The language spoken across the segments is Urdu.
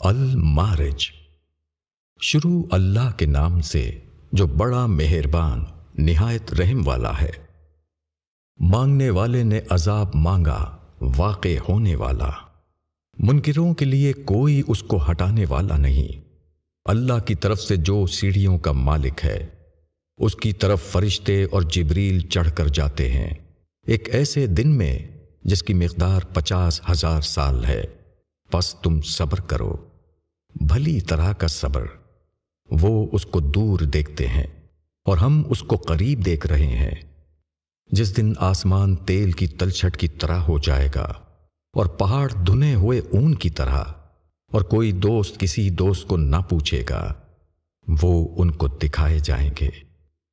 المارج۔ شروع اللہ کے نام سے جو بڑا مہربان، نہایت رحم والا ہے۔ مانگنے والے نے عذاب مانگا، واقع ہونے والا۔ منکروں کے لیے کوئی اس کو ہٹانے والا نہیں۔ اللہ کی طرف سے جو سیڑھیوں کا مالک ہے، اس کی طرف فرشتے اور جبریل چڑھ کر جاتے ہیں۔ ایک ایسے دن میں، جس کی مقدار پچاس ہزار سال ہے۔ پس تم صبر کرو۔ بھلی طرح کا صبر۔ وہ اس کو دور دیکھتے ہیں اور ہم اس کو قریب دیکھ رہے ہیں۔ جس دن آسمان تیل کی تلچھٹ کی طرح ہو جائے گا اور پہاڑ دھنے ہوئے اون کی طرح اور کوئی دوست کسی دوست کو نہ پوچھے گا، وہ ان کو دکھائے جائیں گے۔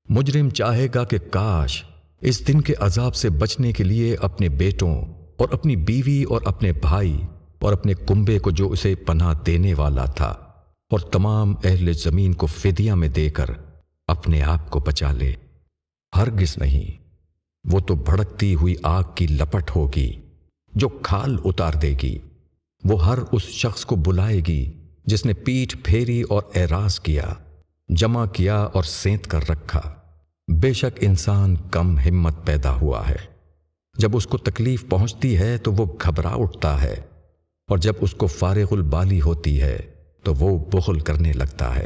مجرم چاہے گا کہ کاش اس دن کے عذاب سے بچنے کے لیے اپنے بیٹوں اور اپنی بیوی اور اپنے بھائی اور اپنے کنبے کو جو اسے پناہ دینے والا تھا اور تمام اہل زمین کو فدیہ میں دے کر اپنے آپ کو بچا لے۔ ہرگز نہیں، وہ تو بھڑکتی ہوئی آگ کی لپٹ ہوگی جو کھال اتار دے گی۔ وہ ہر اس شخص کو بلائے گی جس نے پیٹھ پھیری اور اعراض کیا، جمع کیا اور سینت کر رکھا۔ بے شک انسان کم ہمت پیدا ہوا ہے۔ جب اس کو تکلیف پہنچتی ہے تو وہ گھبرا اٹھتا ہے۔ اور جب اس کو فارغ البالی ہوتی ہے تو وہ بخل کرنے لگتا ہے۔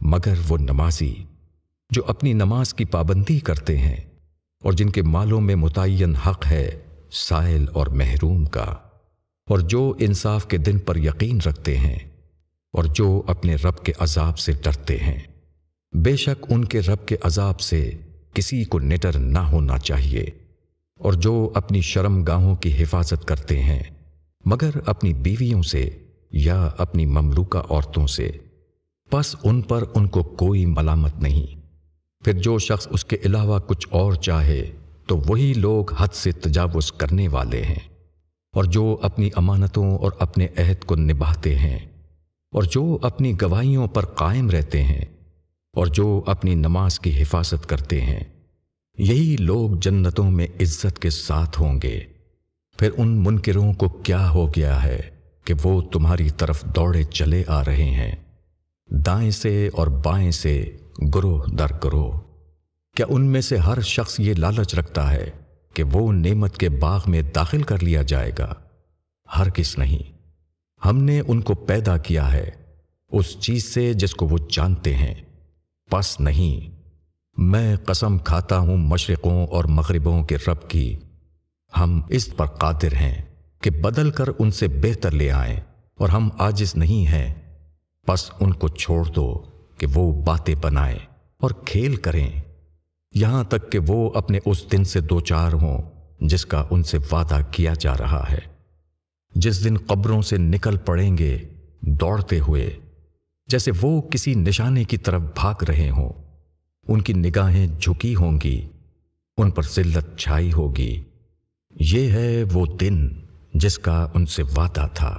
مگر وہ نمازی جو اپنی نماز کی پابندی کرتے ہیں اور جن کے مالوں میں متعین حق ہے، سائل اور محروم کا۔ اور جو انصاف کے دن پر یقین رکھتے ہیں اور جو اپنے رب کے عذاب سے ڈرتے ہیں۔ بے شک ان کے رب کے عذاب سے کسی کو نٹر نہ ہونا چاہیے۔ اور جو اپنی شرم گاہوں کی حفاظت کرتے ہیں مگر اپنی بیویوں سے یا اپنی مملوکہ عورتوں سے۔ پس ان پر ان کو کوئی ملامت نہیں۔ پھر جو شخص اس کے علاوہ کچھ اور چاہے، تو وہی لوگ حد سے تجاوز کرنے والے ہیں۔ اور جو اپنی امانتوں اور اپنے عہد کو نبھاتے ہیں، اور جو اپنی گواہیوں پر قائم رہتے ہیں، اور جو اپنی نماز کی حفاظت کرتے ہیں، یہی لوگ جنتوں میں عزت کے ساتھ ہوں گے۔ پھر ان منکروں کو کیا ہو گیا ہے کہ وہ تمہاری طرف دوڑے چلے آ رہے ہیں؟ دائیں سے اور بائیں سے گروہ در گروہ۔ کیا ان میں سے ہر شخص یہ لالچ رکھتا ہے کہ وہ نعمت کے باغ میں داخل کر لیا جائے گا؟ ہر کس نہیں۔ ہم نے ان کو پیدا کیا ہے، اس چیز سے جس کو وہ جانتے ہیں۔ پس نہیں، میں قسم کھاتا ہوں مشرقوں اور مغربوں کے رب کی۔ ہم اس پر قادر ہیں کہ بدل کر ان سے بہتر لے آئیں اور ہم آجز نہیں ہیں۔ پس ان کو چھوڑ دو کہ وہ باتیں بنائیں اور کھیل کریں۔ یہاں تک کہ وہ اپنے اس دن سے دو چار ہوں جس کا ان سے وعدہ کیا جا رہا ہے۔ جس دن قبروں سے نکل پڑیں گے دوڑتے ہوئے، جیسے وہ کسی نشانے کی طرف بھاگ رہے ہوں، ان کی نگاہیں جھکی ہوں گی، ان پر ذلت چھائی ہوگی۔ یہ ہے وہ دن جس کا ان سے وعدہ تھا۔